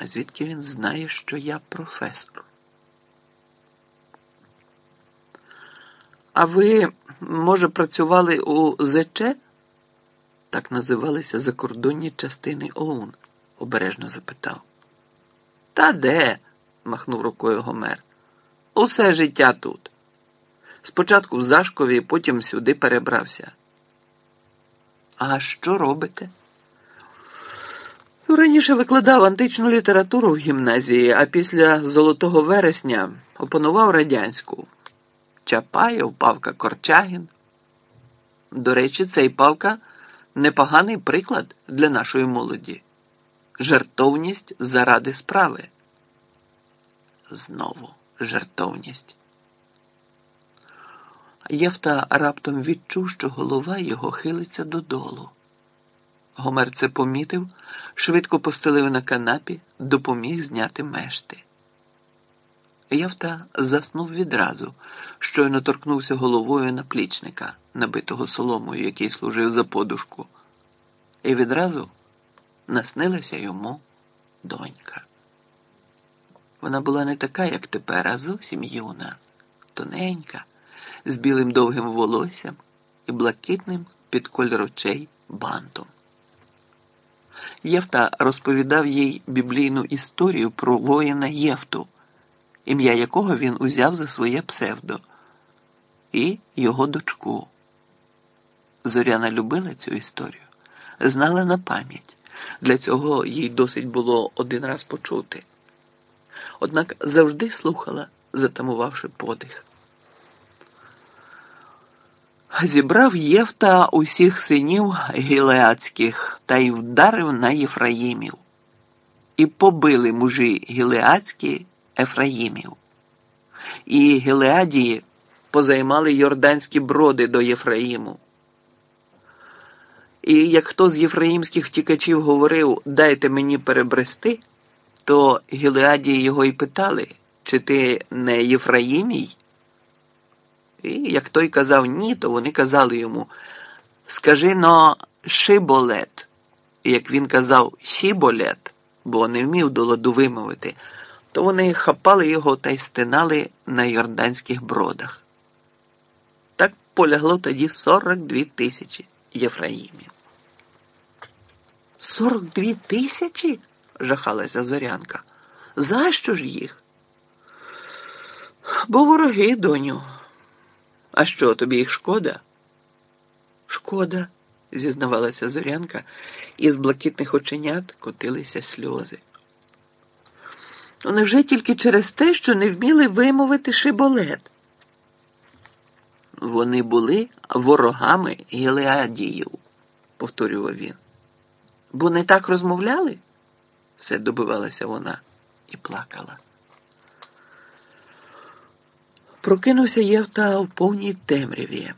А звідки він знає, що я професор? А ви, може, працювали у ЗЧ? Так називалися закордонні частини ОУН, обережно запитав. Та де? махнув рукою Гомер. Усе життя тут. Спочатку в Зашкові, потім сюди перебрався. А що робите? Ну, Раніше викладав античну літературу в гімназії, а після Золотого вересня опанував радянську. Чапаєв, Павка Корчагін. До речі, цей Павка непоганий приклад для нашої молоді. Жертовність заради справи. Знову жертовність. Євта раптом відчув, що голова його хилиться додолу. Гомер це помітив, швидко постелив на канапі, допоміг зняти мешти. Євта заснув відразу, щойно торкнувся головою наплічника, набитого соломою, який служив за подушку, і відразу наснилася йому донька. Вона була не така, як тепер, а зовсім юна, тоненька, з білим довгим волоссям і блакитним під кольор очей бантом. Євта розповідав їй біблійну історію про воїна Євту, ім'я якого він узяв за своє псевдо, і його дочку. Зоряна любила цю історію, знала на пам'ять. Для цього їй досить було один раз почути. Однак завжди слухала, затамувавши подих. Зібрав Євта усіх синів гілеацьких та й вдарив на Єфраїмів. І побили мужі гілеацькі Ефраїмів. І Гілеадії позаймали йорданські броди до Єфраїму. І як хто з єфраїмських втікачів говорив дайте мені перебрести, то Гілеадії його й питали, чи ти не Єфраїмій? І як той казав ні, то вони казали йому Скажи но шиболет. І як він казав сіболет, бо не вмів до ладу вимовити, то вони хапали його та й стинали на йорданських бродах. Так полягло тоді 42 тисячі єфраїмів. Сорок дві тисячі? жахалася зорянка. За що ж їх? Бо вороги, доню. А що, тобі їх шкода? Шкода, зізнавалася зорянка, і з блакитних оченят котилися сльози. Ну, невже тільки через те, що не вміли вимовити шиболет? Вони були ворогами Гілеадіїв, повторював він. Бо не так розмовляли? все добивалася вона і плакала. Прокинувся Євта в повній темряві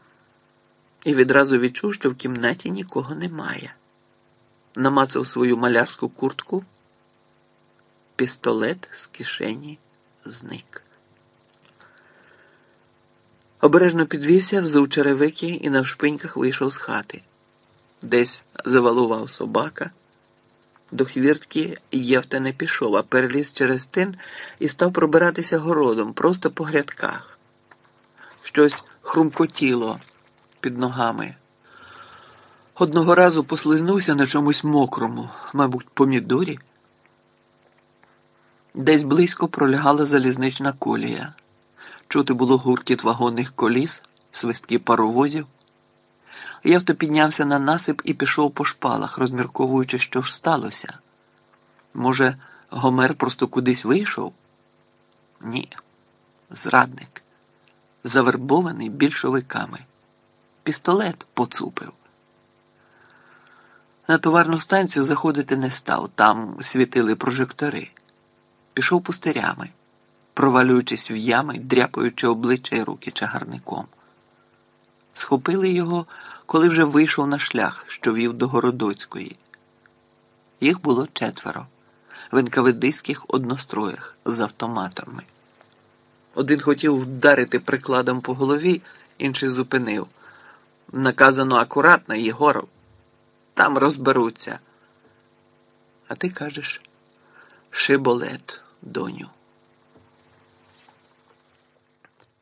і відразу відчув, що в кімнаті нікого немає. Намацав свою малярську куртку, пістолет з кишені зник. Обережно підвівся, взув черевики і навшпиньках вийшов з хати. Десь завалував собака. До хвіртки Євта не пішов, а переліз через тин і став пробиратися городом просто по грядках. Щось хрумкотіло під ногами. Одного разу послизнувся на чомусь мокрому, мабуть, помідорі. Десь близько пролягала залізнична колія. Чути було гуркіт вагонних коліс, свистки паровозів. Євто піднявся на насип і пішов по шпалах, розмірковуючи, що ж сталося. Може, Гомер просто кудись вийшов? Ні, зрадник, завербований більшовиками. Пістолет поцупив. На товарну станцію заходити не став, там світили прожектори. Пішов пустирями, провалюючись в ями, дряпаючи обличчя й руки чагарником. Схопили його коли вже вийшов на шлях, що вів до Городоцької. Їх було четверо в енкаведистських одностроях з автоматами. Один хотів вдарити прикладом по голові, інший зупинив. Наказано акуратно, Єгоров. Там розберуться. А ти кажеш, Шиболет, доню.